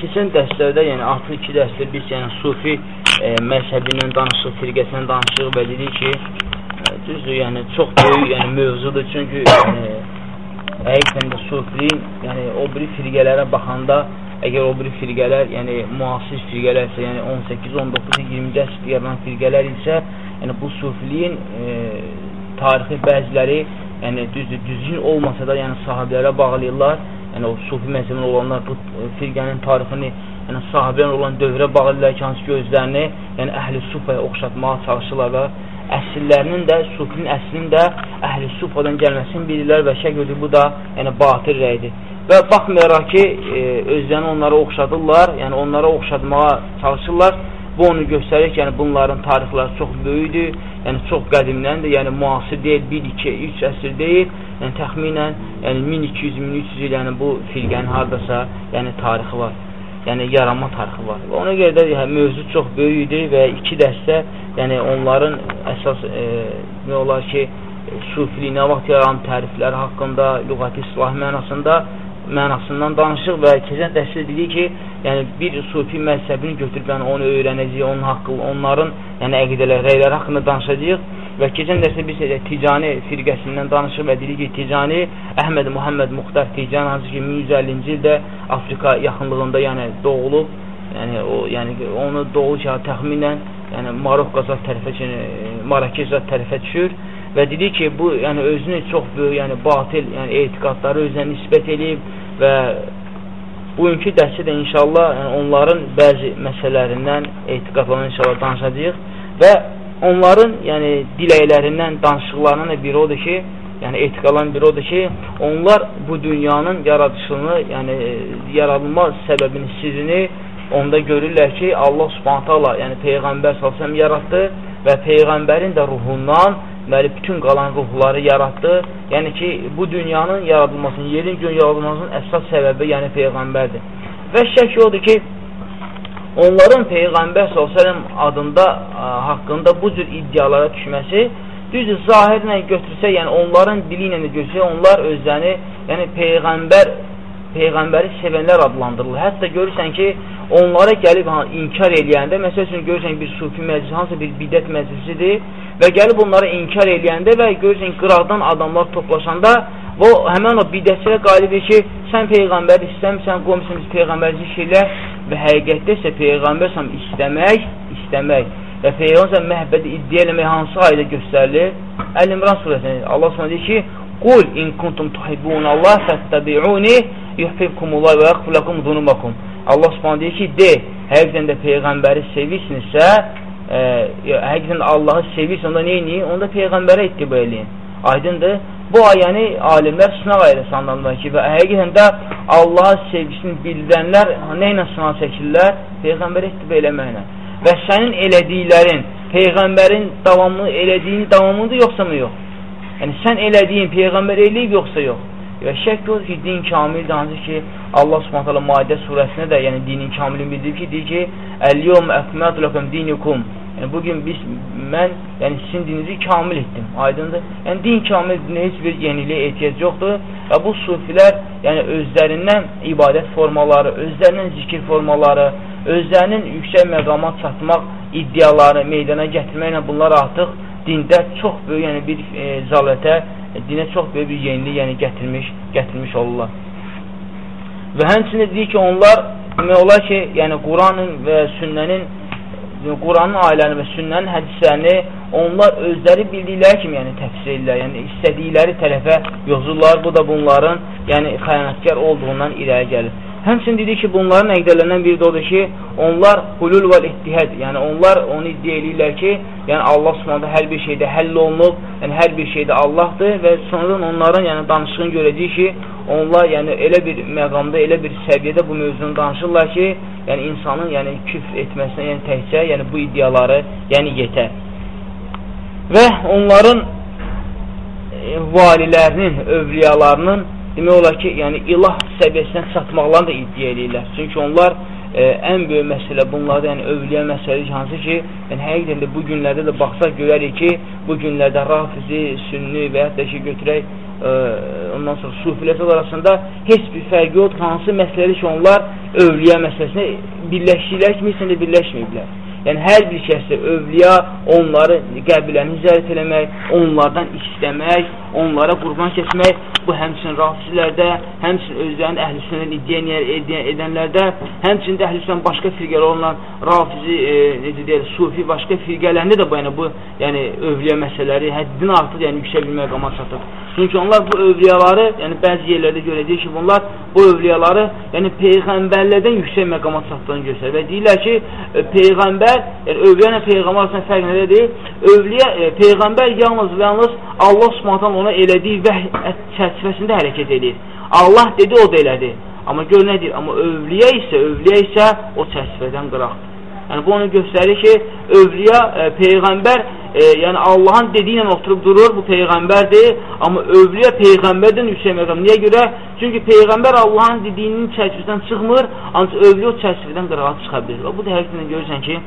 Keçən dərslərdə, yəni artıq iki dərsdə biz yəni sufi e, məzhəbindən danışıq, firqəsindən danışıq və dedik ki, e, düzdür, yəni çox böyük yəni mövzudur. Çünki yəni həqiqətən də sufiliyin, yəni o biri firqələrə baxanda, əgər o biri firqələr, yəni müasir firqələrsə, yəni 18, 19, 20-ci əsrdə yaranan firqələr isə, yəni bu sufiliyin e, tarixi bəziləri, yəni düzdür, düzgün olmasa da, yəni sahabilərə bağlayırlar yəni o sufi məzhəbində olanlar bu e, firqənin tarixini, yəni sahabiyyən olan dövrə bağlıdırlar ki, hansı ki özlərini, yəni əhli sufaya oxşatmağa çalışırlar və əsillərinin də, sufinin əslinin də əhli sufadan gəlməsini bilirlər və şək edir, bu da yəni batil rəydir. Və baxmayaraq ki, e, özlərini onlara oxşadırlar, yəni onlara oxşatmağa çalışırlar, bu onu göstərir ki, yəni bunların tarixləri çox böyükdür, yəni çox qədimdəndir, yəni müasir deyil, 1, 2, 3 əsr deyil, yəni təxminən yəni 1200-1300 il yəni bu firqənin hardasa yəni tarixi var. Yəni yaranma tarixi var. Və ona görə də yəni, mövzu çox böyük idi və iki dərsdə yəni onların əsas e, nə olar ki, sufili nə vaxt yaranıb tərifləri haqqında, lüğəti islah mənasında mənasından danışıq və keçən dərsdə dedik ki, yəni bir sufi məzhəbini götürüb yəni onu öyrənəcəyik, onun haqqı, onların yəni əqidələr, rəyləri haqqında danışacağıq. Və keçən dərsdə biz elə Ticani firqəsindən danışıq və dedik ki, Ticani Əhməd Muhammed Muxtar Ticani hansı ki 1150-ci ildə Afrika yaxınlığında yəni doğulub, yəni o yəni onu doğulu ki, təxminən yəni Marokko tərəfə yəni, zat tərəfə düşür və dedi ki, bu yəni özünü çox böyük, yəni batil, yəni etiqadları özünə nisbət edib və bugünkü dərsdə də inşallah yəni, onların bəzi məsələlərindən etiqadlarından inşallah danışacağıq və onların yəni diləklərindən, danışıqlarından da biri odur ki, yəni etiqadların biri odur ki, onlar bu dünyanın yaradışını, yəni yaradılma səbəbini, sirrini onda görürlər ki, Allah Subhanahu taala, yəni peyğəmbər sallallahu yaratdı və peyğəmbərin də ruhundan deməli, bütün qalan ruhları yaratdı. Yəni ki, bu dünyanın yaradılmasının, yerin gün yaradılmasının əsas səbəbi, yəni Peyğəmbərdir. Və şək odur ki, onların Peyğəmbər s.ə.v adında, ə, haqqında bu cür iddialara düşməsi, düzdür, zahirlə götürsə, yəni onların dili ilə götürsə, onlar özlərini, yəni Peyğəmbər Peyğəmbəri sevənlər adlandırılır. Hətta görürsən ki, onlara gəlib inkar eləyəndə, məsəl üçün görürsən bir sufi məclisi, hansısa bir bidət məclisidir və gəlib onları inkar eləyəndə və görürsən qıraqdan adamlar toplaşanda o həmən o bidətçilə qalib ki, sən Peyğəmbər istəmirsən, qoymuşsun biz Peyğəmbər zikirlər və həqiqətdə isə Peyğəmbər istəmək, istəmək və Peyğəmbər məhbədi iddia eləmək hansı ayda göstərilir? Əl-İmran surəsində Allah sonra deyir ki, Qul in kuntum tuhibbun Allah fəttəbi'uni yuhibkumullah və yaxfir lakum zunubakum. Allah Subhanahu deyir ki, de, həqiqətən də peyğəmbəri sevirsinizsə, e, həqiqətən Allahı sevirsə, onda nə edin? Onda peyğəmbərə ittiba eləyin. Aydındır? Bu ayəni alimlər sınaq ayədə sanlanırlar ki, və həqiqətən də Allahı sevgisini bildirənlər nə ilə sınaq çəkirlər? Peyğəmbərə ittiba eləməklə. Və sənin elədiklərin peyğəmbərin davamlı elədiyin davamlıdır yoxsa mı yox? Yəni sən elədiyin peyğəmbər eləyib yoxsa yox? Və şək yoxdur ki, din kamildir, hansı ki, Allah subhanətələ Maidə surəsində də, yəni dinin kamilini bildirir ki, deyir ki, Əl-yom əkmət ləkum dinikum. Yəni, bugün biz, mən, yəni sizin dininizi kamil etdim, aydındır. Yəni, din kamildir, heç bir yeniliyə ehtiyac yoxdur. Və bu sufilər, yəni özlərindən ibadət formaları, özlərindən zikir formaları, özlərinin yüksək məqama çatmaq iddiaları meydana gətirməklə bunlar artıq dində çox böyük, yəni bir e, zalətə dinə çox böyük bir yenilik yəni gətirmiş, gətirmiş olurlar. Və həmçinin deyir ki, onlar demək olar ki, yəni Quranın və sünnənin Quranın ayələrini və sünnənin hədislərini onlar özləri bildikləri kimi yəni təfsir edirlər, yəni istədikləri tərəfə yozurlar. Bu da bunların yəni xəyanətkar olduğundan irəli gəlir. Həmçin dedi ki, bunların əqdələrindən biri də odur ki, onlar hulul və ittihəd, yəni onlar onu iddia edirlər ki, yəni Allah subhanədə hər bir şeydə həll olunub, yəni hər bir şeydə Allahdır və sonradan onların yəni danışığını görəcək ki, onlar yəni elə bir məqamda, elə bir səviyyədə bu mövzunu danışırlar ki, yəni insanın yəni küfr etməsinə, yəni təkcə yəni bu iddiaları yəni yetər. Və onların e, valilərinin, övliyalarının demək olar ki, yəni ilah səviyyəsinə çatmaqlarını da iddia edirlər. Çünki onlar e, ən böyük məsələ bunlarda, yəni övliyə məsələdir hansı ki, yəni həqiqətən də bu günlərdə də baxsaq görərik ki, bu günlərdə rafizi, sünni və hətta ki, götürək e, ondan sonra sufilər arasında heç bir fərqi yoxdur. Hansı məsələdir ki, onlar övliya məsələsində birləşdiklər kimi heç də birləşməyiblər. Yəni, hər bir şəxsə övliya onları qəbiləni zərət eləmək, onlardan istəmək, onlara qurban keçmək, bu həmçinin rafizlərdə, həmçinin özlərinin əhlüsünün iddia edənlərdə, həmçinin də əhlüsünün başqa firqələr olan rafizi, e, necə deyək, sufi başqa firqələrində də bu, yəni, bu yəni, övliya məsələləri həddin artıq yəni, yüksək bir məqama çatır. Çünki onlar bu övliyaları, yəni bəzi yerlərdə görəcək ki, bunlar bu övliyaları, yəni peyğəmbərlərdən yüksək məqama çatdığını göstərir və deyirlər ki, e, peyğəmbər, yəni övliyə ilə peyğəmbər arasında fərq nədir? Övliyə, e, peyğəmbər yalnız və yalnız Allah Subhanahu ona elədiyi vəhy çərçivəsində hərəkət edir. Allah dedi, o da elədi. Amma gör nə deyir? Amma övliyə isə, övliyə isə o çərçivədən qıraqdır. Yəni bu onu göstərir ki, övliya, e, peyğəmbər, e, yəni Allahın dediyi ilə oturub durur, bu peyğəmbərdir, amma övliya peyğəmbərdən yüksək məqam. Niyə görə? Çünki peyğəmbər Allahın dediyinin çərçivəsindən çıxmır, ancaq övliya o çərçivədən qırağa çıxa bilir. Bu da həqiqətən görürsən ki,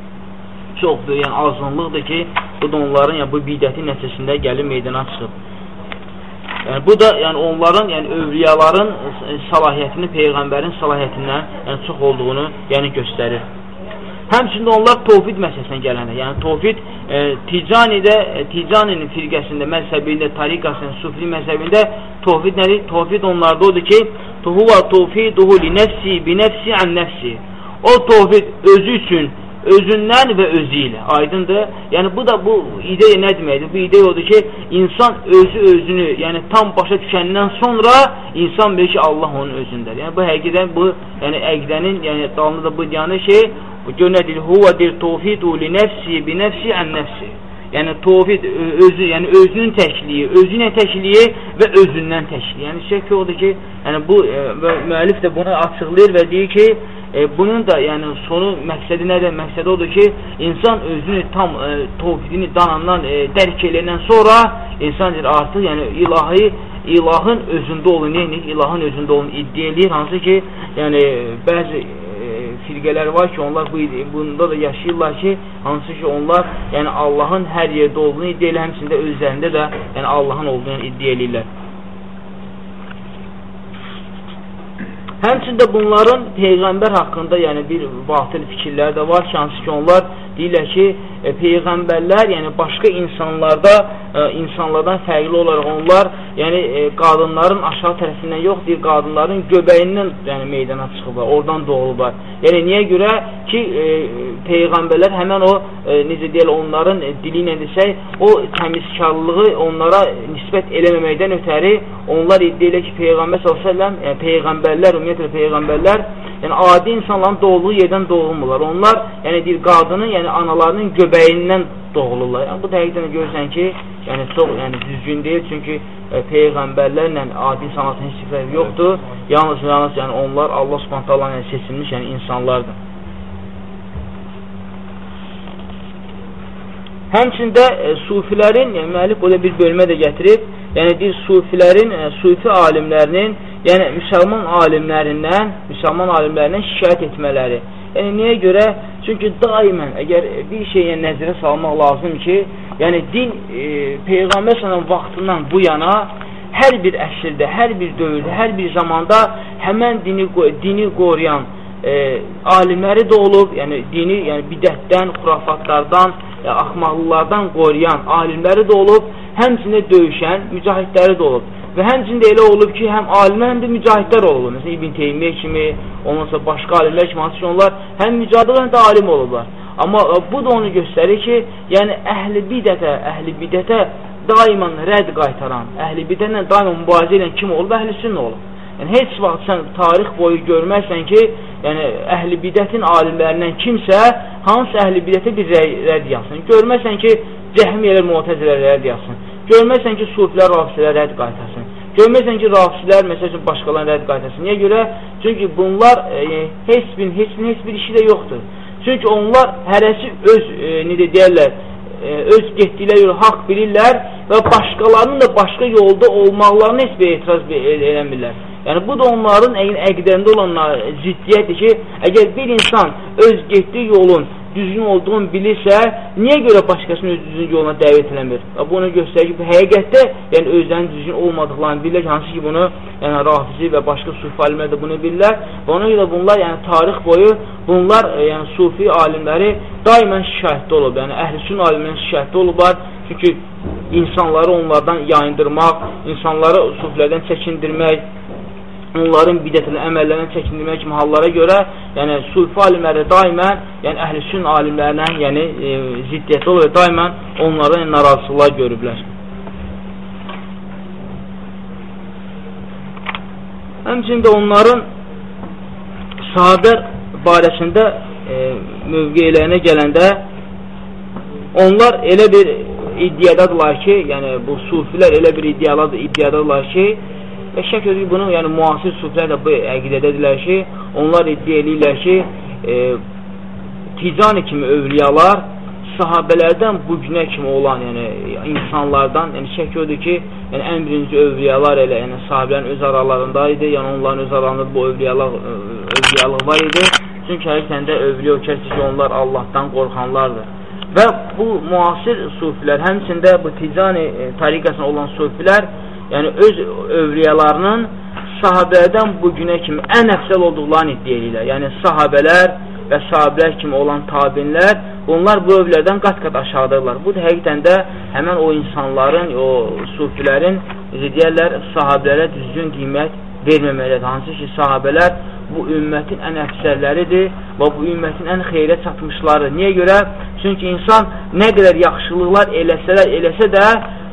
çox böyük yəni, azınlıqdır ki, bu da onların yəni, bu bidəti nəticəsində gəlib meydana çıxıb. Yəni, bu da yəni, onların, yəni, övliyaların salahiyyətini, Peyğəmbərin salahiyyətindən yəni, çox olduğunu yəni, göstərir. Həmçində onlar tovhid məsələsinə gələnə, yəni tovhid e, Ticanidə, e, Ticaninin firqəsində, məzhəbində, tariqasının, sufli məzhəbində tovhid nədir? Tovhid onlarda odur ki, Tuhuva tovhiduhu li nəfsi, bi nəfsi ən nəfsi. O tovhid özü üçün özündən və özü ilə. Aydındır? Yəni bu da bu ideya nə deməkdir? Bu ideya odur ki, insan özü özünü, yəni tam başa düşəndən sonra insan bilir ki, Allah onun özündədir. Yəni bu həqiqətən bu, yəni əqdənin, yəni dalında da bu yəni şey, gör nə deyir? Huvadir tawhidu li nəfsi bi nəfsi ən nəfsi. Yəni tovhid özü, yəni özünün təkliyi, özü ilə təkliyi və özündən təkliyi. Yəni şək odur ki, yəni bu e, müəllif də bunu açıqlayır və deyir ki, E, bunun da yəni sonu məqsədi nədir? Məqsədi odur ki, insan özünü tam e, tovhidini danandan e, dərk eləyəndən sonra insan deyir artıq yəni ilahi ilahın özündə olun, neyini? İlahın özündə olun iddia eləyir. Hansı ki, yəni bəzi e, firqələr var ki, onlar bu bunda da yaşayırlar ki, hansı ki onlar yəni Allahın hər yerdə olduğunu iddia eləyir, həmçində özlərində də yəni Allahın olduğunu iddia eləyirlər. Həmçində bunların Peyğəmbər haqqında yəni bir batil fikirlər də var ki, hansı ki onlar deyirlər ki, e, Peyğəmbərlər, yəni başqa insanlarda, e, insanlardan fərqli olaraq onlar, yəni e, qadınların aşağı tərəfindən yox, deyir, qadınların göbəyindən yəni, meydana çıxıblar, oradan doğulublar. Yəni niyə görə ki, e, Peyğəmbərlər həmən o, e, necə deyil, onların e, dili ilə desək, o təmizkarlığı onlara nisbət eləməməkdən ötəri, onlar iddia elə ki, Peyğəmbər s.ə.v, yəni Peyğəmbərlər, ümumiyyətlə Peyğəmbərlər, yəni adi insanların doğulduğu yerdən doğulmurlar. Onlar, yəni deyir, qadının, yəni analarının göbəyindən doğulurlar. Yəni bu dəqiqdən görürsən ki, yəni çox yəni düzgün deyil, çünki e, peyğəmbərlərlə adi insanların heç bir yoxdur. Yalnız yalnız yəni onlar Allah Subhanahu taala ilə seçilmiş yəni insanlardır. Həmçində e, sufilərin, yəni müəllif burada bir bölmə də gətirib, yəni deyir sufilərin, e, sufi alimlərinin yəni müsəlman alimlərindən, müsəlman alimlərindən şikayət etmələri. Yəni niyə görə? Çünki daimən əgər bir şeyə nəzərə salmaq lazım ki, yəni din e, peyğəmbər sallallahu vaxtından bu yana hər bir əsrdə, hər bir dövrdə, hər bir zamanda həmən dini dini qoruyan e, alimləri də olub, yəni dini, yəni bidətdən, xurafatlardan, e, axmaqlılardan qoruyan alimləri də olub, həmçində döyüşən mücahidləri də olub. Və həmçində elə olub ki, həm alimlər, həm də mücahidlər olub. Məsələn, İbn Teymiyyə kimi, ondan sonra başqa alimlər kimi, hansı ki, onlar həm mücahidlər, həm də alim olublar. Amma e, bu da onu göstərir ki, yəni əhli bidətə, əhli bidətə daimən rədd qaytaran, əhli bidətlə daimən mübarizə edən kim olub? Əhli sünnə olub. Yəni, heç vaxt sən tarix boyu görmərsən ki, yəni əhli bidətin alimlərindən kimsə hansı əhli bidətə bir rədd yazsın. Görmərsən ki, cəhmiyələr, muhtəzilər rədd yazsın. Görməsən ki, sufilər rafisilər rədd qaytasın. Görməsən ki, rafisilər, məsəl üçün, başqalarını rədd qaytasın. Niyə görə? Çünki bunlar e, heç bir, heç bir, heç bir işi də yoxdur. Çünki onlar hərəsi öz, e, necə deyərlər, e, öz getdikləri yolu haqq bilirlər və başqalarının da başqa yolda olmaqlarına heç bir etiraz eləmirlər. Yəni, bu da onların əqidərində olan ziddiyyətdir ki, əgər bir insan öz getdiyi yolun düzgün olduğunu bilirsə, niyə görə başqasını öz düzgün yoluna dəvət eləmir? Bu onu göstərir ki, bu həqiqətdə yəni özlərinin düzgün olmadıqlarını bilirlər ki, hansı ki bunu yəni Rafizi və başqa sufi alimlər də bunu bilirlər. Və ona görə bunlar yəni tarix boyu bunlar e, yəni sufi alimləri daimən şikayətdə olub. Yəni əhlüsün alimlərin şikayətdə olublar. Çünki insanları onlardan yayındırmaq, insanları sufilərdən çəkindirmək, onların bidətli əməllərindən çəkindirmək kimi hallara görə, yəni sufi alimləri daimən, yəni əhlüsün alimlərinə, yəni e, ziddiyyətli olur və daimən onlara yəni, narazılıqlar görüblər. Həmçində onların sahabər barəsində e, mövqeylərinə gələndə onlar elə bir iddiadadırlar ki, yəni bu sufilər elə bir iddiadadırlar ki, Və şək edir bunu, yəni müasir suflər də bu əqidədədirlər ki, onlar iddia edirlər ki, e, Ticani kimi övliyalar sahabələrdən bu günə kimi olan, yəni insanlardan, yəni şək edir ki, yəni ən birinci övliyalar elə, yəni sahabələrin öz aralarında idi, yəni onların öz aralarında bu övliyalıq, övliyalıq var idi. Çünki həqiqətən də övliya o kəsdir ki, onlar Allahdan qorxanlardır. Və bu müasir sufilər, həmçində bu Ticani e, tariqasına olan sufilər yəni öz övliyalarının sahabələrdən bu günə kimi ən əfsəl olduqlarını iddia edirlər. Yəni sahabələr və sahabələr kimi olan tabinlər, bunlar bu övlərdən qat-qat aşağıdırlar. Bu da həqiqətən də həmən o insanların, o sufilərin, necə deyərlər, sahabələrə düzgün qiymət verməməlidir. Hansı ki, sahabələr bu ümmətin ən əfsərləridir və bu ümmətin ən xeyrə çatmışları. Niyə görə? Çünki insan nə qədər yaxşılıqlar eləsələr, eləsə də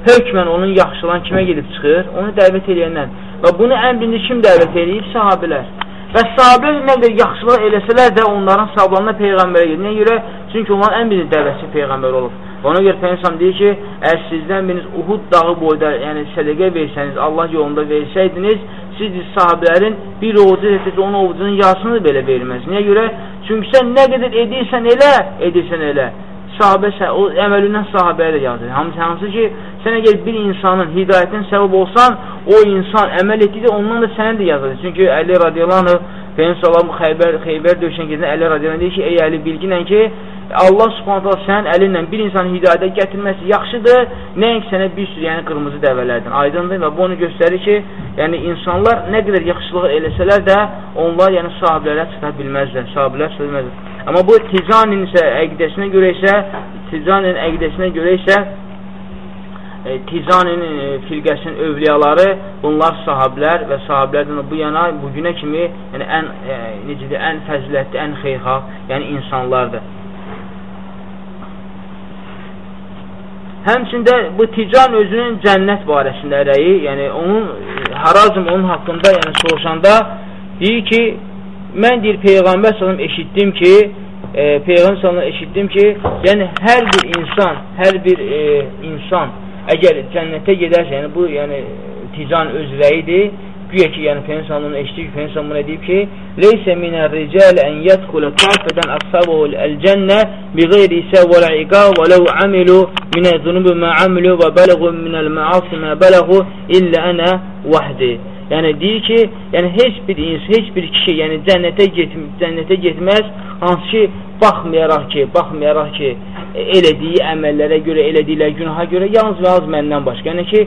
hökmən onun yaxşılan kimə gedib çıxır? Onu dəvət edəndən. Və bunu birinci kim dəvət edib? Sahabilər. Və sahabilər nə qədər yaxşılıq eləsələr də onların savlanına Peyğəmbərə gedir. Niyə görə? Çünki onlar ən birinci dəvətçi Peyğəmbər olub. Və ona görə Peyğəmbər deyir ki, əgər sizdən biriniz Uhud dağı boyda, yəni sədəqə versəniz, Allah yolunda versəydiniz, siz sahabələrin bir ovucu etsə, onun ovucunun yarısını belə verməz. Niyə görə? Çünki sən nə qədər edirsən elə, edirsən elə sahabə, o əməlindən sahabəyə də yazır. Hamısı, hansı ki, sən əgər bir insanın hidayətin səbəb olsan, o insan əməl etdikdə ondan da sənə də yazır. Çünki Əli radiyallahu Peyyəm salam Xeybər, Xeybər döyüşən gezində Əli radiyallahu deyir ki, ey Əli bilginən ki, Allah subhanətlə sənin əlinlə bir insanı hidayətə gətirməsi yaxşıdır, nəinki sənə bir sürü yəni qırmızı dəvələrdən aydındır və bu onu göstərir ki, yəni insanlar nə qədər yaxşılıq eləsələr də onlar yəni sahabilərə çıxa bilməzlər, sahabilər çıxa bilməzlər. Amma bu Ticanin isə əqidəsinə görə isə Ticanin əqidəsinə görə isə e, Ticanin e, firqəsinin övliyaları bunlar sahablər və sahablərdən bu yana bu günə kimi yəni ən e, necə deyir, ən fəzilətli, ən xeyirxah, yəni insanlardır. Həmçində bu Tican özünün cənnət barəsində rəyi, yəni onun Harazm onun haqqında yəni soruşanda deyir ki, mən deyir Peyğəmbər sallam eşitdim ki, e, Peyğəmbər sallam eşitdim ki, yəni hər bir insan, hər bir e, insan əgər cənnətə gedərsə, yəni bu yəni tican öz rəyidir, güya ki, yəni Peyğəmbər sallam eşitdik, Peyğəmbər sallam deyib ki, leysə minər rical ən yədxulə kafədən əqsabəhu əl-cənnə bi qeyri isə vəl iqab və ləv amilu minə zunubu mə amilu və bələğu minəl məasi mə bələğu illə ənə vəhdi. Yəni deyir ki, yəni heç bir insan, heç bir kişi, yəni cənnətə get cənnətə getməz, hansı ki, baxmayaraq ki, baxmayaraq ki, elədiyi əməllərə görə, elədikləri günaha görə yalnız və az məndən başqa. Yəni ki,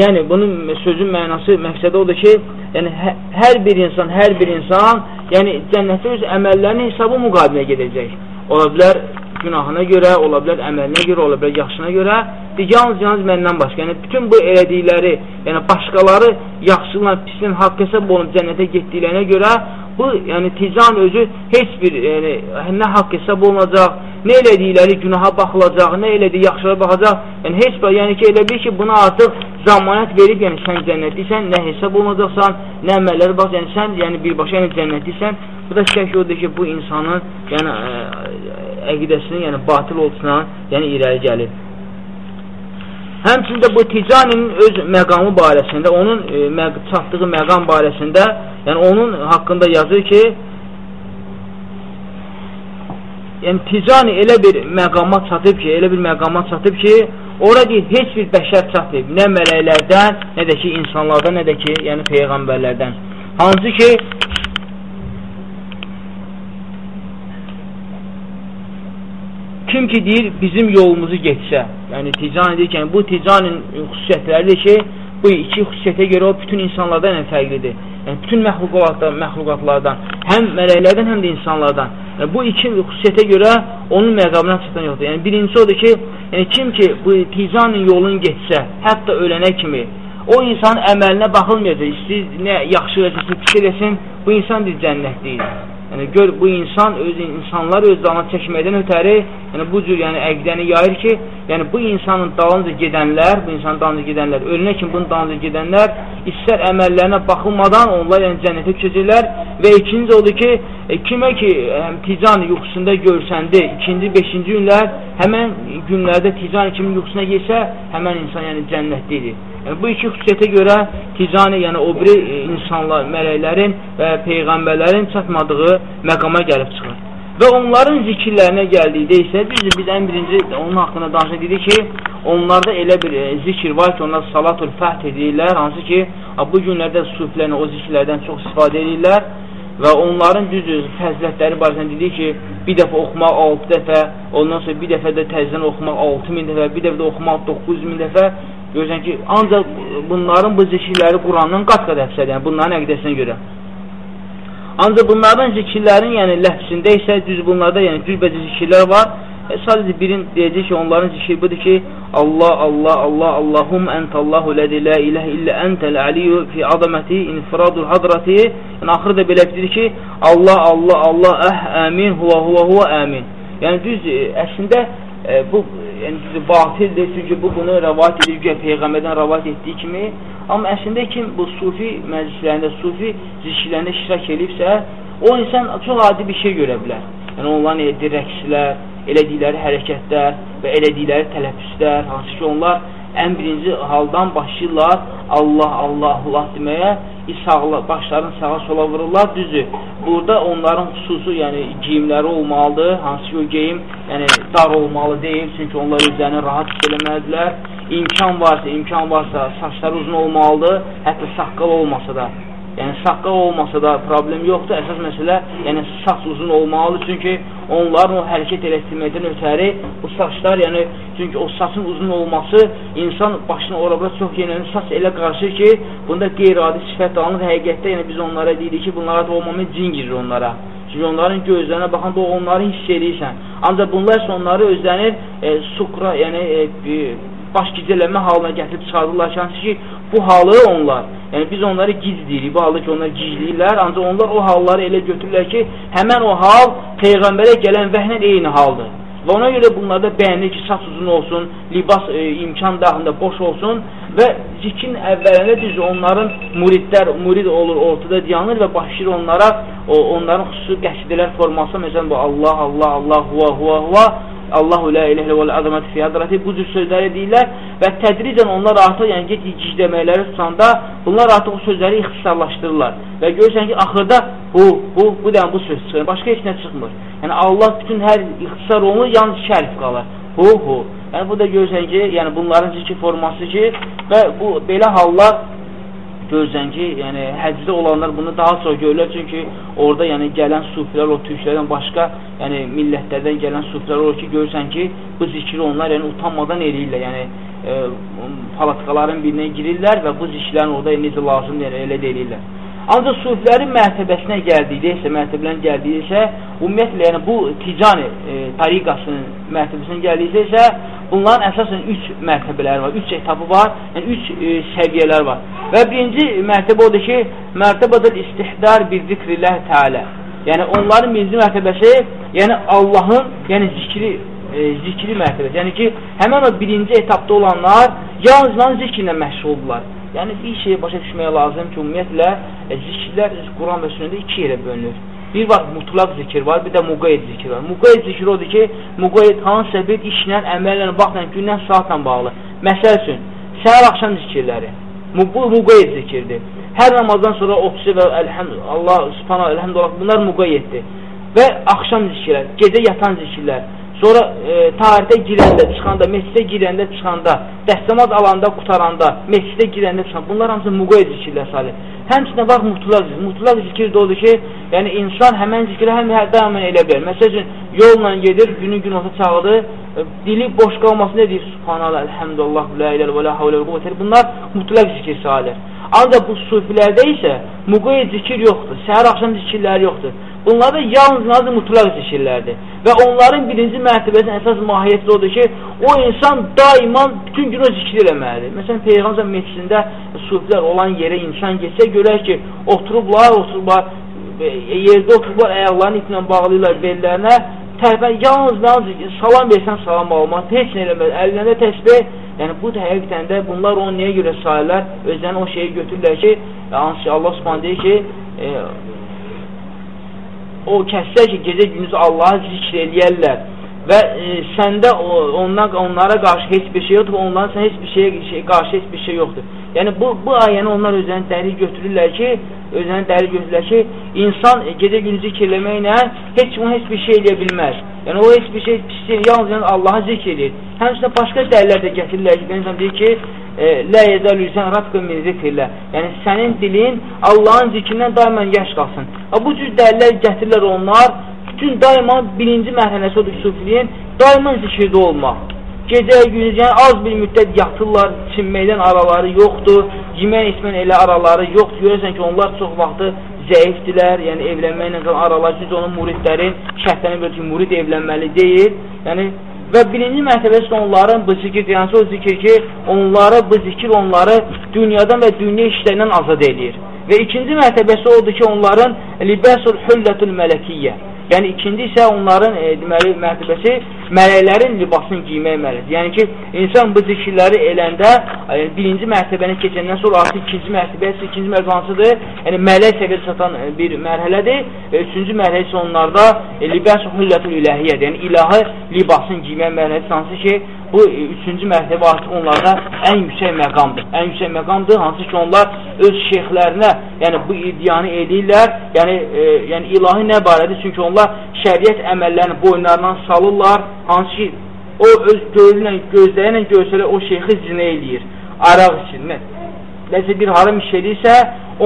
yəni bunun sözün mənası, məqsədi odur ki, yəni hə, hər bir insan, hər bir insan, yəni cənnətə öz əməllərinin hesabı müqabilində gedəcək. Ola bilər günahına görə, ola bilər əməlinə görə, ola bilər yaxşına görə, yalnız yalnız məndən başqa. Yəni, bütün bu elədikləri, yəni başqaları yaxşıla, pisin haqq hesab olunub cənnətə getdiklərinə görə, bu, yəni tican özü heç bir, yəni, nə haqq hesab olunacaq, nə elədikləri günaha baxılacaq, nə elədiyi yaxşılara baxacaq, yəni heç bir, yəni ki, elə bir ki, buna artıq zamanət verib, yəni sən cənnətlisən, nə hesab olunacaqsan, nə əməlləri bax, yəni sən, yəni birbaşa yəni cənnətlisən, bu da şək odur ki, bu insanın, yəni, əqidəsinin, yəni batıl olsuna, yəni irəli gəlir. Həmçində bu Ticaninin öz məqamı barəsində, onun e, məq çatdığı məqam barəsində, yəni onun haqqında yazır ki, yəni Ticani elə bir məqama çatıb ki, elə bir məqama çatıb ki, ora deyir, heç bir bəşər çatıb, nə mələklərdən, nə də ki, insanlardan, nə də ki, yəni Peyğəmbərlərdən. Hansı ki, kim ki deyir, bizim yolumuzu getsə, yəni ticani deyirkən, bu ticanin xüsusiyyətləridir ki, bu iki xüsusiyyətə görə o bütün insanlardan yəni fərqlidir. Yəni, bütün məxluqatlardan, məxluqatlardan, həm mələklərdən, həm də insanlardan. Yəni, bu iki xüsusiyyətə görə onun məqamına çıxdan yoxdur. Yəni, birincisi odur ki, yəni, kim ki bu ticanin yolunu getsə, hətta ölənə kimi, o insanın əməlinə baxılmayacaq. İstəyir nə yaxşı eləsin, pis eləsin, bu insan bir cənnətdir. Yəni gör bu insan öz insanlar öz dalına çəkməkdən ötəri, yəni bu cür yəni əqidəni yayır ki, yəni bu insanın dalınca gedənlər, bu insanın dalınca gedənlər, ölünə kimi bunun dalınca gedənlər istər əməllərinə baxılmadan onlar yəni cənnətə keçəcəklər və ikinci odur ki, e, kimə ki həm tican yuxusunda görsəndi, ikinci, beşinci günlər həmən günlərdə tican kimin yuxusuna yesə, həmən insan yəni cənnətlidir. Yəni, bu iki xüsusiyyətə görə ticani, yəni o biri e, insanlar, mələklərin və peyğəmbərlərin çatmadığı məqama gəlib çıxır. Və onların zikirlərinə gəldikdə isə düzdür, biz ən birinci onun haqqında danışa dedik ki, onlarda elə bir e, zikir var ki, onlar salatul fəht edirlər, hansı ki, bu günlərdə suflərlə o zikirlərdən çox istifadə edirlər və onların düzdür, fəzilətləri barəsində dedik ki, bir dəfə oxumaq 6 dəfə, ondan sonra bir dəfə də təzdən oxumaq 6000 dəfə, bir dəfə də oxumaq 9000 dəfə Görürsən ki, ancaq bunların bu zikirləri Qurandan qat-qat əfsədir, yəni bunların əqidəsinə görə. Ancaq bunlardan zikirlərin, yəni ləfsində isə düz bunlarda, yəni cürbəcə zikirlər var. E, sadəcə birin deyəcək ki, onların zikri budur ki, Allah, Allah, Allah, Allahum əntallahu ləzi la iləhə illə əntəl əliyyü fi azaməti infradul hadrati. Yəni, axırı da belə bilir ki, Allah, Allah, Allah, əh, əmin, huva, huva, huva, əmin. Yəni, düz, e, əslində, e, bu yəni batildir, çünki bu bunu rəvat edir, güya Peyğəmbərdən rəvat etdiyi kimi. Amma əslində kim bu sufi məclislərində, sufi zikirlərində iştirak edibsə, o insan çox adi bir şey görə bilər. Yəni onların etdiyi rəqslər, elədikləri hərəkətlər və elədikləri tələffüzlər, hansı ki onlar ən birinci haldan başlayırlar Allah, Allah, Allah deməyə, sağla, başlarını sağa sola vururlar, düzü. Burada onların xüsusi, yəni geyimləri olmalıdır, hansı ki o geyim yəni, dar olmalı deyil, çünki onlar özlərini rahat hiss eləməlidirlər. İmkan varsa, imkan varsa saçları uzun olmalıdır, hətta saqqal olmasa da. Yəni saqqal olmasa da problem yoxdur. Əsas məsələ, yəni saç uzun olmalıdır. Çünki onların o hərəkət eləşdirməkdən ötəri bu saçlar, yəni çünki o saçın uzun olması insan başına ora-bura çox yenə saç elə qarışır ki, bunda qeyri-adi sifət alınır. Həqiqətdə yəni biz onlara deyirik ki, bunlara da olmamaq cin girir onlara. Çünki onların gözlərinə baxanda onları hiss edirsən. Ancaq bunlar isə onları özlənir e, sukra, yəni e, baş gicələmə halına gətirib çıxardırlar hansı ki, bu halı onlar, yəni biz onları giz deyirik, bu halı ki, onlar gizləyirlər, ancaq onlar o halları elə götürürlər ki, həmən o hal Peyğəmbərə gələn vəhlə eyni haldır. Və ona görə bunlarda bəyənir ki, saç uzun olsun, libas e, imkan daxilində boş olsun və zikrin əvvəlində düzdür, onların muridlər, murid olur, ortada dayanır və başlayır onlara, o, onların xüsusi qəsidələr forması, məsələn, bu Allah, Allah, Allah, huva, huva, huva, Allahu la ilahe və əzəmət fi hadrati bu cür sözləri deyirlər və tədricən onlar artıq yəni get gicləməkləri tutanda bunlar artıq o sözləri ixtisarlaşdırırlar və görürsən ki, axırda bu, bu, bu da bu söz çıxır, başqa heç nə çıxmır. Yəni Allah bütün hər ixtisar olunur, yalnız şərif qalır. Hu, hu. Yəni bu da görürsən ki, yəni bunların zikir forması ki və bu belə hallar görürsən ki, yəni həcdə olanlar bunu daha çox görürlər, çünki orada yəni gələn sufilər o türklərdən başqa, yəni millətlərdən gələn sufilər olur ki, görürsən ki, bu zikri onlar yəni utanmadan eləyirlər, yəni e, palatkaların birinə girirlər və bu zikirlərin orada necə lazımdır, yəni, elə də eləyirlər. Ancaq sufilərin mərtəbəsinə gəldikdə isə, mərtəbələrin gəldikdə isə, ümumiyyətlə, yəni bu ticani e, tariqasının mərtəbəsinə gəldikdə isə, bunların əsasən üç mərtəbələri var, üç etapı var, yəni üç e, səviyyələr var. Və birinci mərtəbə odur ki, mərtəbədir istihdar bir zikrilləh təalə. Yəni onların birinci mərtəbəsi, yəni Allahın, yəni zikri, e, zikri mərtəbəsi. Yəni ki, həmən o birinci etapda olanlar yalnız zikrinlə məşğuldurlar. Yəni, bir şeyi başa düşməyə lazım ki, ümumiyyətlə, e, zikirlər Quran və sünnədə iki yerə bölünür. Bir var, mutlaq zikir var, bir də muqayyid zikir var. Muqayyid zikir odur ki, muqayyid hansısa bir işlə, əməllə, vaxtla, gündən, saatla bağlı. Məsəl üçün, səhər axşam zikirləri. Bu muqayyid zikirdir. Hər namazdan sonra 30 və əlhəmd, Allah, subhanallah, əlhəmdülillah, bunlar muqayyiddir. Və axşam zikirlər, gecə yatan zikirlər. Sonra e, tarixdə girəndə, çıxanda, məscidə girəndə, çıxanda, dəstəmaz alanda, qutaranda, məscidə girəndə, çıxanda, bunlar hamısı müqoy zikirlər salih. Həmçində bax, mutlaq zikir. Mutlaq zikir də odur ki, yəni insan həmən zikri həm daimən elə bilər. Məsəl üçün, yolla gedir, günün gün olsa çağıdır, e, dili boş qalmasın deyir, subhanallah, elhamdülillah, la ilə və la havlə və quvvətəl. Bunlar mütləq zikir sayılır. Ancaq bu sufilərdə isə müqayyət zikir yoxdur, səhər axşam zikirləri yoxdur. Bunlar da yalnız nazı mutlaq zikirlərdir. Və onların birinci mərtəbəsinin əsas mahiyyəti odur ki, o insan daima bütün gün o zikir eləməlidir. Məsələn, Peyğəmbər meclisində sufilər olan yerə insan geçsə, görək ki, oturublar, oturublar, e, yerdə oturublar, ayaqlarını iplə bağlayırlar bellərinə, tərəfə yalnız yalnız salam versən salam almaq, heç nə eləməz, əllərində təsbih, yəni bu da həqiqətən də bunlar onu niyə görə sayırlar, özlərini o şeyi götürürlər ki, hansı Allah subhanə deyir ki, e, o kəslər ki, gecə gündüz Allahı zikr eləyərlər və e, səndə ondan, onlara qarşı heç bir şey yoxdur, onların sən heç bir şeyə şey, qarşı heç bir şey yoxdur. Yəni bu, bu ayəni onlar özlərini dəri götürürlər ki, özlərini dəri götürürlər ki, insan gecə gündüz zikr eləməklə heç kim heç bir şey eləyə bilməz. Yəni o heç bir şey pis deyil, yalnız Allahı zikr edir. Həmçində başqa dəlillər də gətirirlər ki, insan deyir ki, e, lə yədəlüsən ratqın min zikrillə. Yəni sənin dilin Allahın zikrindən daimən yaş qalsın. Bu cür dəlillər gətirirlər onlar, bütün daima birinci mərhələsi odur sufiliyin, daima zikirdə olmaq. Gecə, gündüz, yəni az bir müddət yatırlar, çinməkdən araları yoxdur, yemək içmən elə araları yoxdur. Görürsən ki, onlar çox vaxtı zəifdirlər, yəni evlənməklə qalan çünki onun muridlərin şərtlərinə görə ki, murid evlənməli deyil. Yəni və birinci mərtəbəsi onların bu zikir, yəni o zikir ki, onları, bu zikir onları dünyadan və dünya işlərindən azad edir. Və ikinci mərtəbəsi odur ki, onların libəsul hüllətul mələkiyyə Yəni ikinci isə onların e, deməli mərtəbəsi mələklərin libasını giymək mələkdir. Yəni ki, insan bu zikirləri eləndə e, birinci mərtəbəni keçəndən sonra artıq ikinci mərtəbəsi, ikinci mərtəbə hansıdır? Yəni mələk səviyyədə çatan e, bir mərhələdir. E, üçüncü mərhələ isə onlarda e, libas hüllətül ilahiyyədir. Yəni ilahı libasını giymək mərhələsi hansı ki, bu üçüncü mərtəbə artıq onlarda ən yüksək məqamdır. Ən yüksək məqamdır, hansı ki, onlar öz şeyxlərinə, yəni bu iddianı edirlər. Yəni, e, yəni ilahi nə barədir? Çünki onlar şəriət əməllərini boynlarından salırlar, hansı ki, o öz görüllə, gözlərlə görsələ o şeyxi zinə eləyir, araq içində. Nəsə bir haram iş edirsə,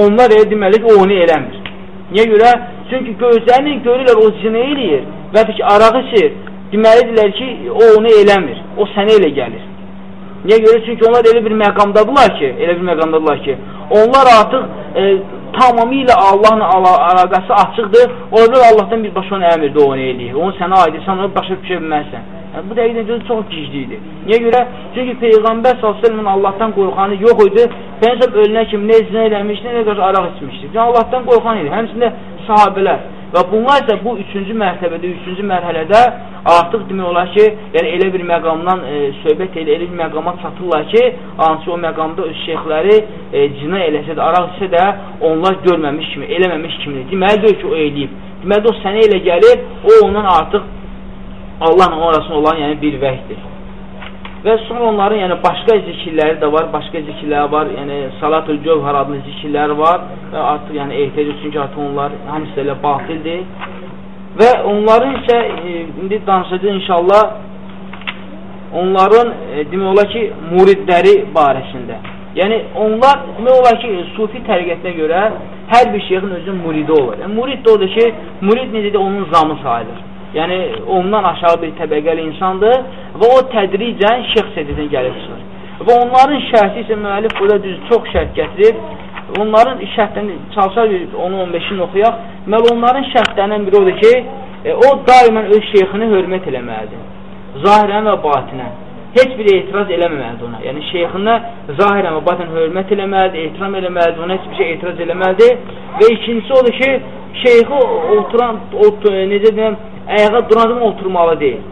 onlar elə deməli ki, o onu eləmir. Niyə görə? Çünki gözlərlə görürlər, o zinə eləyir və ki, araq içir, deməlidirlər ki, o onu eləmir, o sənə elə gəlir. Niyə görə? Çünki onlar elə bir məqamdadılar ki, elə bir məqamdadılar ki, onlar artıq e, tamamilə Allahla əlaqəsi açıqdır. Orada Allahdan bir başqa nə əmirdə onu eləyir. Onu sənə aid, sən onu başa düşə bilməzsən. Yəni, bu dəqiqdən çox gizlidir. Niyə görə? Çünki Peyğəmbər s.ə.v-in Allahdan qorxanı yox idi. Peyğəmbər ölünə kimi nə zinə eləmişdi, nə qədər araq içmişdi. Yəni, Allahdan qorxan idi. Həmçində sahabələr. Və bunlar isə bu üçüncü mərtəbədə, üçüncü mərhələdə artıq demək olar ki, yəni elə bir məqamdan e, söhbət elə, elə bir məqama çatırlar ki, hansı o məqamda öz şeyxləri e, cina eləsə də, araq isə də onlar görməmiş kimi, eləməmiş kimi. Deməlidir ki, o eləyib. Deməli, o sənə elə gəlir, o ondan artıq Allahla arasında olan yəni bir vəhdir. Və sonra onların yəni başqa zikirləri də var, başqa zikirləri var. Yəni Salatul Cövhər adlı zikirlər var və artıq yəni ehtiyac çünki artıq onlar hamısı elə batildir. Və onların isə e, indi danışacağıq inşallah onların e, demək olar ki, muridləri barəsində. Yəni onlar demək olar ki, sufi təriqətinə görə hər bir şeyxin özünün muridi olur. Yəni, murid də odur ki, murid necədir, onun zamı sayılır yəni ondan aşağı bir təbəqəli insandır və o tədricən şəxs sədədən gəlib çıxır. Və onların şərti isə müəllif burada düz çox şərt gətirir. Onların şərtlərini çalışar onu 15-ini oxuyaq. Deməli onların şərtlərindən biri odur ki, e, o daimən öz şeyxini hörmət eləməlidir. Zahirən və batinən. Heç bir etiraz eləməməlidir ona. Yəni şeyxinə zahirən və batinən hörmət eləməlidir, ehtiram eləməlidir, ona heç bir şey etiraz eləməlidir. Və ikincisi odur ki, şeyxi oturan, ot, necə deyəm, ayağa duran zaman oturmalı deyil.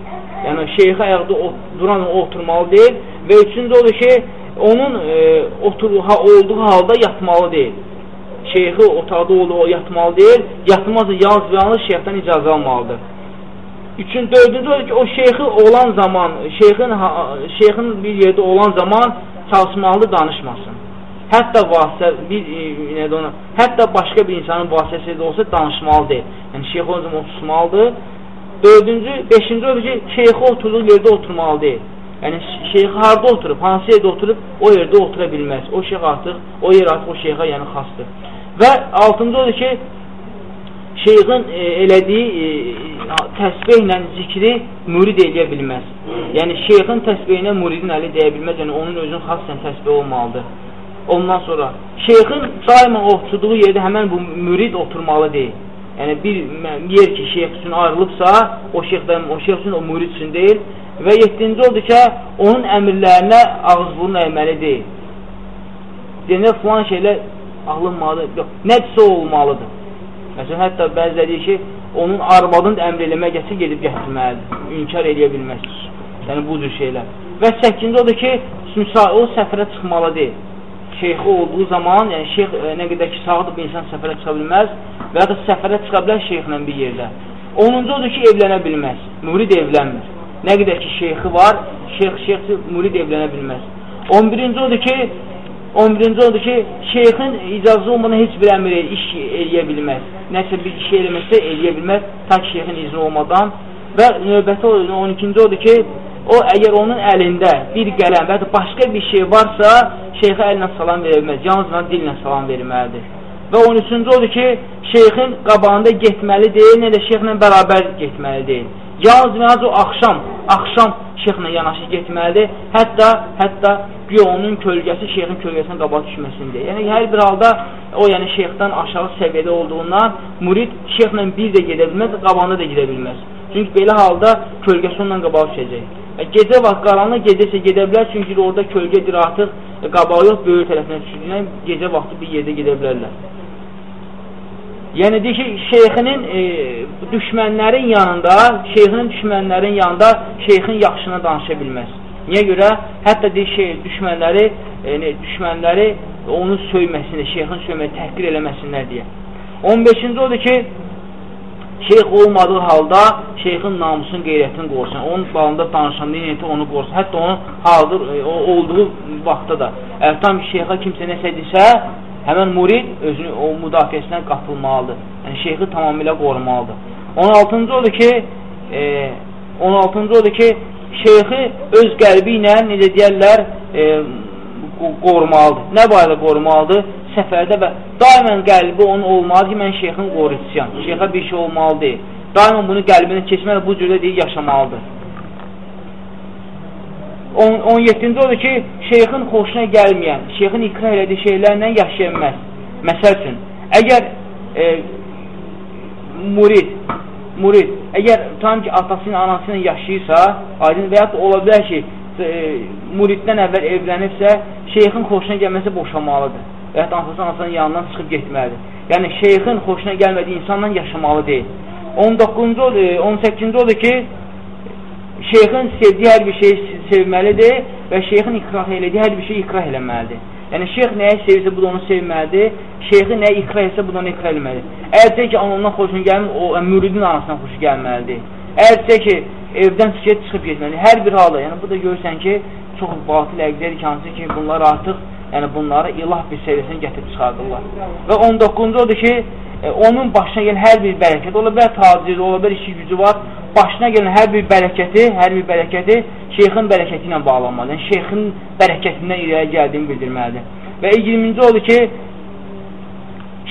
Yəni, şeyxə ayaqda duran zaman oturmalı deyil. Və üçüncü odur ki, onun e, otur, ha, olduğu halda yatmalı deyil. Şeyxi otaqda olduğu yatmalı deyil. Yatmazsa yalnız və yalnız şeyxdən icazə almalıdır. Üçün, dördüncü odur ki, o şeyxi olan zaman, şeyxin, şeyxin bir yerdə olan zaman çalışmalıdır, danışmasın. Hətta vasitə, bir, e, ona, hətta başqa bir insanın vasitəsi də olsa danışmalı deyil. Yəni, şeyx o zaman susmalıdır Dördüncü, beşinci odur ki, şeyxi oturduğu yerdə oturmalı deyil. Yəni, şeyxi harada oturub, hansı yerdə oturub, o yerdə otura bilməz. O şeyx artıq, o yer artıq o şeyxə yəni xastır. Və altıncı odur ki, şeyxin e, elədiyi, e, təsbihlə zikri mürid eləyə bilməz. Yəni, şeyxin təsbihine müridin əli deyə bilməz, yəni onun özünün xasən təsbih olmalıdır. Ondan sonra, şeyxin daima oturduğu yerdə həmən bu mürid oturmalı deyil. Yəni, bir yer ki, şeyx üçün ayrılıbsa, o şeyxdən, o şeyx üçün o mürid üçün deyil. Və yetdinci oldu ki, onun əmirlərinə ağız burun əyməli deyil. Deyəndə, filan şeylər alınmalıdır, yox, nədirsə olmalıdır. Məsələn, hətta bəziləri deyir ki, onun arvadın əmr eləmək gəlsə gedib gətirməlidir, inkar eləyə bilməz. Yəni, bu cür şeylər. Və səkinci odur ki, o səfərə çıxmalı deyil. Şeyxi olduğu zaman, yəni şeyx e, nə qədər ki, sağdır, bir insan səfərə çıxa bilməz və ya da səfərə çıxa bilər şeyxlə bir yerdə. Onuncu odur ki, evlənə bilməz. Mürid evlənmir. Nə qədər ki, şeyxi var, şeyx, şeyxsi, mürid evlənə bilməz. 11-ci odur ki, 11-ci odur ki, şeyxin icazı olmadan heç bir əmr iş eləyə bilməz. Nəsə bir iş eləməsə eləyə bilməz, ta ki, şeyxin izni olmadan. Və növbəti 12-ci odur ki, o əgər onun əlində bir qələm və ya başqa bir şey varsa, şeyxə əllə salam verə bilməz, yalnızla dillə salam verməlidir. Və 13-cü odur ki, şeyxin qabağında getməli deyil, nə də şeyxlə bərabər getməli deyil. Yalnız və o axşam, axşam şeyxlə yanaşı getməlidir. Hətta, hətta güya onun kölgəsi şeyxin kölgəsindən qabaq düşməsindir. Yəni, hər bir halda o, yəni şeyxdən aşağı səviyyədə olduğundan mürid şeyxlə bir də gedə bilməz, qabağında da gedə bilməz. Çünki belə halda kölgəsi ondan qabaq düşəcək. Gecə vaxt qaranlıq gecə isə gedə bilər, çünki orada kölgədir artıq e, qabağı yox, böyük tərəfinə düşdüyündən gecə vaxtı bir yerdə gedə bilərlər. Yəni deyir ki, şeyxinin e, düşmənlərin yanında, şeyxinin düşmənlərin yanında şeyxin yaxşını danışa bilməz. Niyə görə? Hətta deyir şey, düşmənləri, yəni, düşmənləri onu söyməsinə, şeyxin söyməyə, təhqir eləməsinlər deyə. 15-ci odur ki, şeyx olmadığı halda şeyxin namusun, qeyrətini qorusun. Onun balında danışan niyyəti onu qorusun. Hətta onun hazır e, olduğu vaxtda da. Əgər tam şeyxa kimsə nəsə desə, həmən murid özünü o müdafiəsinə qatılmalıdır. Yəni şeyxi tamamilə qorumalıdır. 16-cı odur ki, e, 16-cı odur ki, şeyxi öz qəlbi ilə, necə deyərlər, e, qorumalıdır. Nə barədə qorumalıdır? Səfərdə və daimən qəlbi onun olmalıdır ki, mən şeyxin qoruyucusuyam. Şeyxə bir şey olmalı deyil. Daimən bunu qəlbinə keçməli, bu cürdə deyil, yaşamalıdır. 17-ci odur ki, şeyxin xoşuna gəlməyən, şeyxin ikrah elədiyi şeylərlə yaşaya bilməz. Məsəl üçün, əgər e, murid murid əgər tam ki, atası ilə, anası ilə yaşayırsa, aydın və ya ola bilər ki, e, muriddən əvvəl evlənibsə, şeyxin xoşuna gəlməsə boşamalıdır. Və ya atası anasının yanından çıxıb getməlidir. Yəni, şeyxin xoşuna gəlmədiyi insanla yaşamalı deyil. 19-cu odur, 18-ci odur ki, şeyxin sevdiyi hər bir şeyi sevməlidir və şeyxin ikrah elədiyi hər bir şeyi ikrah eləməlidir. Yəni, şeyx nəyə sevirsə, bu da onu sevməlidir. Şeyxi nəyə ikrah etsə, bu da onu ikrah eləməlidir. Əgər deyək ki, ondan xoşun gəlmir, o yəni, müridin anasından xoşu gəlməlidir. Əgər deyək ki, evdən çıxıb, çıxıb getməlidir. Hər bir halda, yəni bu da görürsən ki, çox batil əqdədir ki, hansı ki, bunlar artıq, yəni bunları ilah bir səviyyəsinə gətirib çıxardırlar. Və 19-cu odur ki, e, onun başına gələn hər bir bərəkət, ola bilər tacir, ola bilər işi gücü var, başına gələn hər bir bərəkəti, hər bir bərəkəti şeyxin bərəkəti ilə bağlanmalıdır. Yəni, şeyxin bərəkətindən irəli gəldiyini bildirməlidir. Və 20-ci odur ki,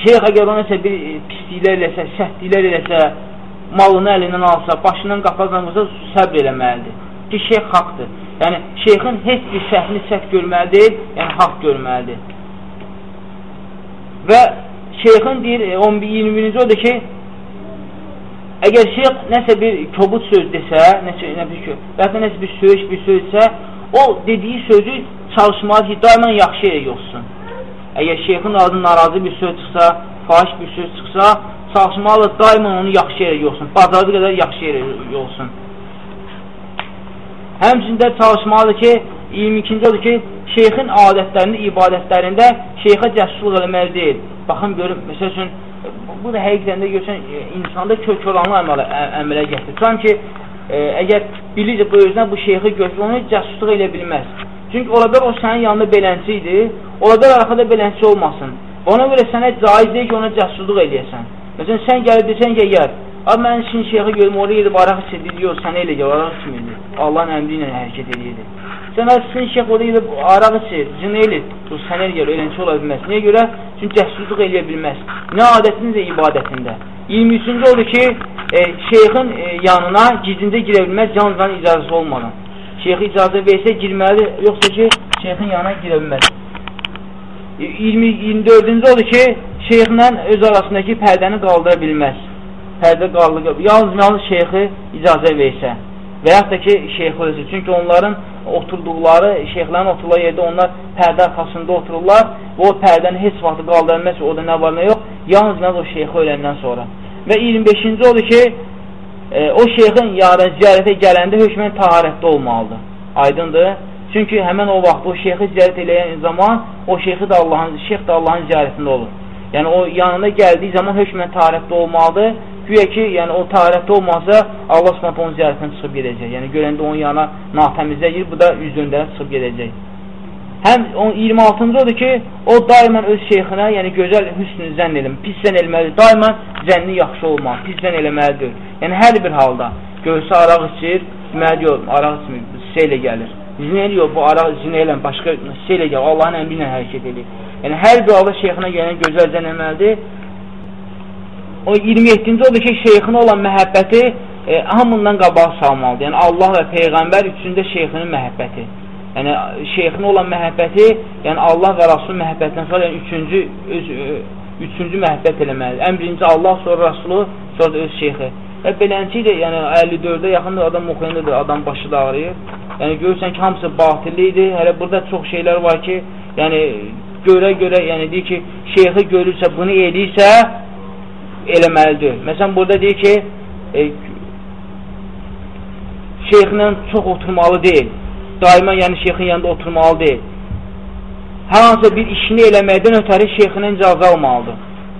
şeyx əgər ona isə bir e, pisliklər eləsə, səhvliklər eləsə, malını əlindən alsa, başından qapazdan vursa, səbr eləməlidir. Ki, şeyx haqdır. Yəni, şeyxin heç bir səhvini səhv görməli deyil, yəni haqq görməlidir. Və şeyxin deyir, 11-20-ci odur ki, əgər şeyx nəsə bir kobud söz desə, nəsə, nə bir, və ya nəsə bir söz, bir söz desə, o dediyi sözü çalışmalı ki, daimən yaxşı yerə yoxsun. Əgər şeyxin adını narazı bir söz çıxsa, fahiş bir söz çıxsa, çalışmalı daimən onu yaxşı yerə yoxsun. Bacardığı qədər yaxşı yerə yoxsun. Həmçində çalışmalıdır ki, 22-ci odur ki, şeyxin adətlərində, ibadətlərində şeyxə cəssurluq eləməli deyil. Baxın, görün, məsəl üçün, bu da həqiqətən də görsən, e, insanda kök olanlı əmələ, əmələ gətirir. Sanki e, əgər bilir bu özünə bu şeyxi götürür, onu cəssurluq elə bilməz. Çünki ola bilər o sənin yanında belənçi idi, ola bilər arxada belənçi olmasın. Ona görə sənə caiz deyil ki, ona cəssurluq eləyəsən. Məsələn, sən gəlib desən ki, gəl, Abi mən şimdi şeyxi görüm, oraya gedib araq içirdi, yox, sənə elə gəl, araq içmirdi. Allahın əmri ilə hərəkət edirdi. Sən sizin şeyx orada gedib araq içir, cın elə, yox, sənə elə gəl, eləncə ola bilməz. Niyə görə? Çünki cəhsuzluq eləyə bilməz. Nə adətində, ibadətində. 23-cü odur ki, e, şeyxin e, yanına gizlində girə bilməz, yalnız icazəsi olmadan. Şeyx icazə versə girməlidir, yoxsa ki, şeyxin yanına girə bilməz. 20, 24-cü odur ki, şeyxlə öz arasındakı pərdəni qaldıra bilməz. Pərdə qaldıra, yalnız yalnız şeyxi icazə versə və yaxud da ki, şeyx ölsə. Çünki onların oturduqları, şeyxlərin oturduğu yerdə onlar pərdə arxasında otururlar və o pərdəni heç vaxt qaldırılməz, o da nə var, nə yox, yalnız o şeyxi öləndən sonra. Və 25-ci odur ki, e, o şeyxin yarın ziyarətə gələndə hökmən taharətdə olmalıdır. Aydındır. Çünki həmən o vaxt o şeyxi ziyarət eləyən zaman o şeyxi də Allahın, şeyx də Allahın ziyarətində olur. Yəni o yanına gəldiyi zaman hökmən taharətdə olmalıdır Güya ki, yəni o tarixdə olmasa, Allah Subhanahu onun ziyarətindən çıxıb gedəcək. Yəni görəndə onun yana natəmizləyir, bu da üz döndərə çıxıb gedəcək. Həm 26-cı odur ki, o daimən öz şeyxinə, yəni gözəl hüsnü zənn eləmir, pis zənn eləməlidir. Daimən zənni yaxşı olmalı, pis zənn eləməlidir. Yəni hər bir halda görsə araq içir, deməli yox, araq içmir, şeylə gəlir. Zinə eləyir, bu araq zinə eləm, başqa şeylə gəlir, Allahın əmri ilə hərəkət edir. Yəni hər bir halda şeyxinə gələn gözəl zənn eləməlidir o 27-ci odur ki, şeyxinə olan məhəbbəti e, hamından qabaq salmalıdır. Yəni, Allah və Peyğəmbər üçündə şeyxinin məhəbbəti. Yəni, şeyxinə olan məhəbbəti, yəni Allah və Rasul məhəbbətindən sonra yəni, üçüncü, öz, ö, üçüncü məhəbbət eləməlidir. Ən birinci Allah, sonra Rasulu, sonra da öz şeyxi. Və belənci də, yəni 54-də yaxın adam oxuyandadır, adam başı da ağrıyır. Yəni, görürsən ki, hamısı batilli idi. Hələ burada çox şeylər var ki, yəni görə-görə, yəni deyir ki, şeyxi görürsə, bunu eləyirsə, eləməlidir. Məsələn, burada deyir ki, e, şeyxlə çox oturmalı deyil. Daima yəni şeyxin yanında oturmalı deyil. Hər hansı bir işini eləməkdən ötəri şeyxinin icazə almalıdır.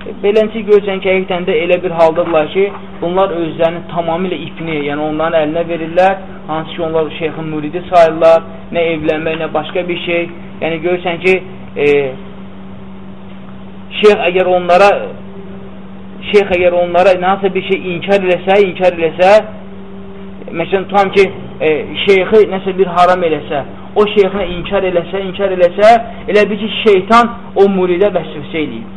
E, Beləncə görürsən ki, həqiqətən də elə bir haldadırlar ki, bunlar özlərini tamamilə ipini, yəni onların əlinə verirlər, hansı ki, onlar şeyxin müridi sayırlar, nə evlənmək, nə başqa bir şey. Yəni görürsən ki, e, şeyx əgər onlara şeyx əgər onlara nəsə bir şey inkar eləsə, inkar eləsə, məsələn, tutam ki, e, şeyxi nəsə bir haram eləsə, o şeyxinə inkar eləsə, inkar eləsə, elə bir ki, şeytan o muridə vəsvəsə eləyib.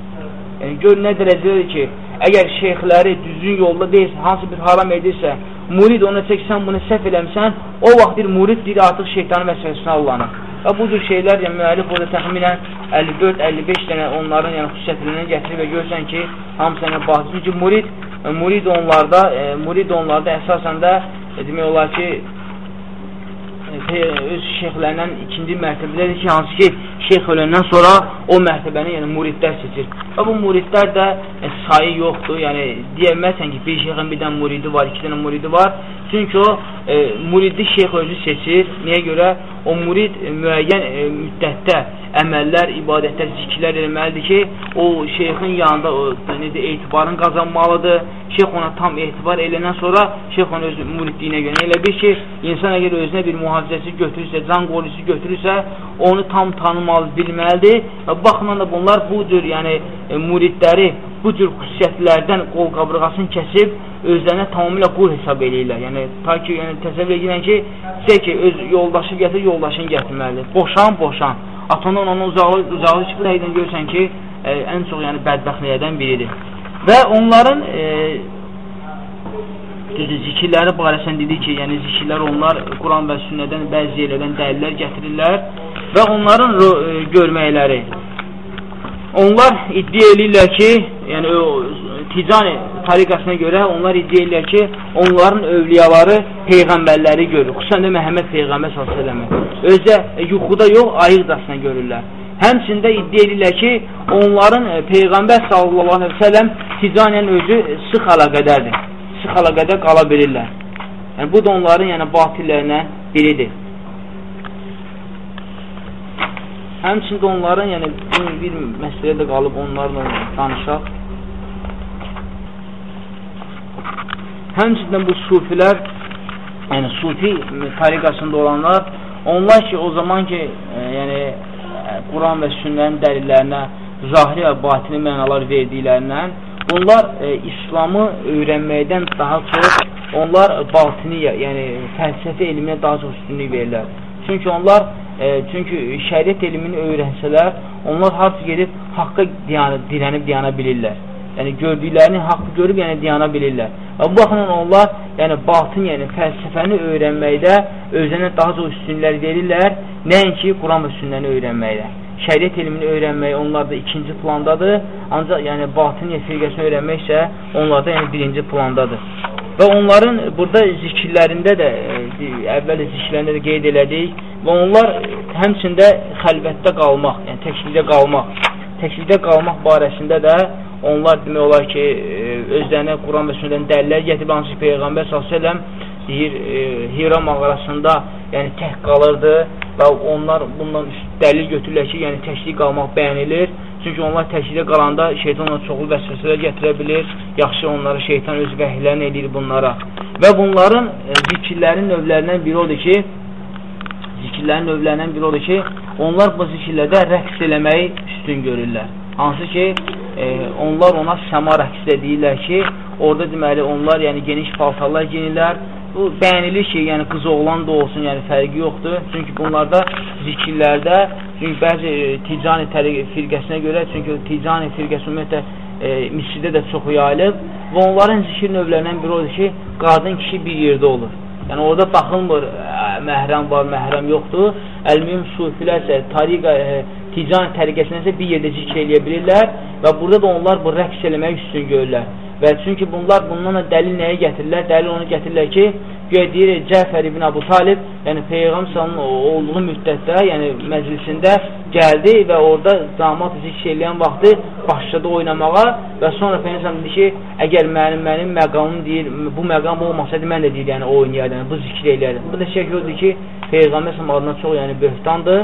Yəni, gör nə dərəcədir ki, əgər şeyxləri düzgün yolda deyilsə, hansı bir haram edirsə, murid ona çəksən, bunu səhv eləmsən, o vaxt bir murid deyir, artıq şeytanın vəsvəsinə allanır. Və bu cür şeylər, yəni müəllif burada təxminən 54-55 dənə onların yəni xüsusiyyətlərindən gətirir və görürsən ki, hamısı yəni bahsi. Çünki murid, murid onlarda, e, murid onlarda əsasən də e, demək olar ki, öz şeyxlərindən ikinci mərtəbədədir ki, hansı ki, şeyx öləndən sonra o mərtəbəni, yəni muridlər seçir. Və bu muridlər də e, sayı yoxdur, yəni deyəməsən ki, bir şeyxin bir dənə muridi var, iki dənə muridi var. Çünki o e, muridi şeyx özü seçir. Niyə görə? O murid e, müəyyən e, müddətdə əməllər, ibadətlər, zikirlər eləməlidir ki, o şeyxin yanında o, necə, etibarın qazanmalıdır. Şeyx ona tam etibar eləyəndən sonra şeyx onu öz muridliyinə görə. Elə bir ki, insan əgər özünə bir mühafizəsi götürürsə, can qorusu götürürsə, onu tam tanımalı, bilməlidir. Baxımdan da bunlar bu cür, yəni e, muridləri bu cür xüsusiyyətlərdən qol qabrıqasını kəsib özlərinə tamamilə qul hesab eləyirlər. Yəni, ta ki, yəni, təsəvvür edirən ki, şey ki, öz yoldaşı gətir, yoldaşını gətirməlidir. Boşan, boşan. Atandan onu uzağı, uzağı çıxıb, həqiqdən görürsən ki, ə, e, ən çox yəni, bədbəxtliklərdən biridir. Və onların e, düzdür, zikirləri barəsində dedik ki, yəni zikirlər onlar Quran və sünnədən bəzi yerlərdən dəlillər gətirirlər və onların e, görməkləri onlar iddia edirlər ki, yəni ticani tariqasına görə onlar iddia edirlər ki, onların övliyaları peyğəmbərləri görür. Xüsusən də Məhəmməd peyğəmbər sallallahu özə yuxuda yox, ayıqdasına görürlər. Həmçində iddia edirlər ki, onların e, peyğəmbər sallallahu əleyhi və səlləm ticanən özü sıx əlaqədədir. Sıx əlaqədə qala bilirlər. Yəni bu da onların yəni batillərindən biridir. Həmçində onların, yəni bir, məsələdə qalıb onlarla danışaq. Həmçindən bu sufilər, yəni sufi tariqasında olanlar, onlar ki, o zaman ki, e, yəni Quran və sünnənin dəlillərinə zahiri və batini mənalar verdiklərindən, bunlar e, İslamı öyrənməkdən daha çox, onlar batiniyə, yəni fəlsəfə elminə daha çox üstünlük verirlər. Çünki onlar, e, çünki şəriət elmini öyrənsələr, onlar harca gedib haqqa dirənib dirənib bilirlər. yəni gördüklərini haqqı görüb, yəni diyana bilirlər. Və bu baxımdan onlar, yəni batın, yəni fəlsəfəni öyrənməkdə özlərinə daha çox üstünlər verirlər, nəinki Quran və sünnəni öyrənməkdə. Şəriət elmini öyrənmək onlarda ikinci plandadır, ancaq yəni batın firqəsini öyrənmək isə onlarda yəni birinci plandadır. Və onların burada zikirlərində də, e, əvvəl zikirlərində də qeyd elədik və onlar həmçində xəlvətdə qalmaq, yəni təklikdə qalmaq, təklikdə qalmaq barəsində də onlar demək olar ki, e, özlərinə Quran və sünnədən dəlillər gətirib, hansı ki, Peyğəmbər s.ə.v deyir, e, Hira mağarasında yəni tək qalırdı və onlar bundan dəlil götürürlər ki, yəni təklik qalmaq bəyənilir Çünki onlar təklikdə qalanda şeytan ona çoxlu vəsvəsələr gətirə bilir, yaxşı onları şeytan öz vəhlərini edir bunlara. Və bunların e, zikirlərin növlərindən biri odur ki, zikirlərin növlərindən biri odur ki, onlar bu zikirlərdə rəqs eləməyi üstün görürlər. Hansı ki, e, onlar ona səma rəqs deyirlər ki, orada deməli onlar yəni geniş paltarlar giyinirlər, bu bəyənilir ki, yəni qız oğlan da olsun, yəni fərqi yoxdur. Çünki bunlarda zikirlərdə, çünki bəzi e, ticani firqəsinə görə, çünki ticani firqəsi ümumiyyətlə e, misridə də çox yayılıb və onların zikir növlərindən biri odur ki, qadın kişi bir yerdə olur. Yəni orada baxılmır, ə, məhrəm var, məhrəm yoxdur. Əlmiyum sufilər isə tariqa, ə, ticani təriqəsində isə bir yerdə zikr eləyə bilirlər və burada da onlar bu rəqs eləmək üstün görürlər. Və çünki bunlar bundan da dəlil nəyə gətirirlər? Dəlil onu gətirirlər ki, güya deyir Cəfər ibn Əbu Talib, yəni Peyğəmbərin olduğu müddətdə, yəni məclisində gəldi və orada damat zikr eləyən vaxtı başladı oynamağa və sonra Peyğəmbər dedi ki, əgər mənim mənim məqamım deyir, bu məqam olmasaydı mən də deyir, yəni oynayardım, bu zikr eləyərdim. Bu da şəkil odur ki, Peyğəmbər adına çox yəni böhtandır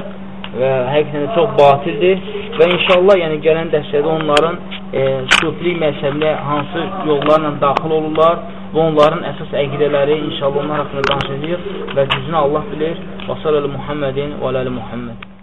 və həqiqətən çox batildir və inşallah yəni gələn dərslərdə onların e, sufilik məzhəbinə hansı yollarla daxil olurlar və onların əsas əqidələri inşallah onlar haqqında danışacağıq və düzünü Allah bilir. Və sallallahu Muhammedin və aləli Muhammed.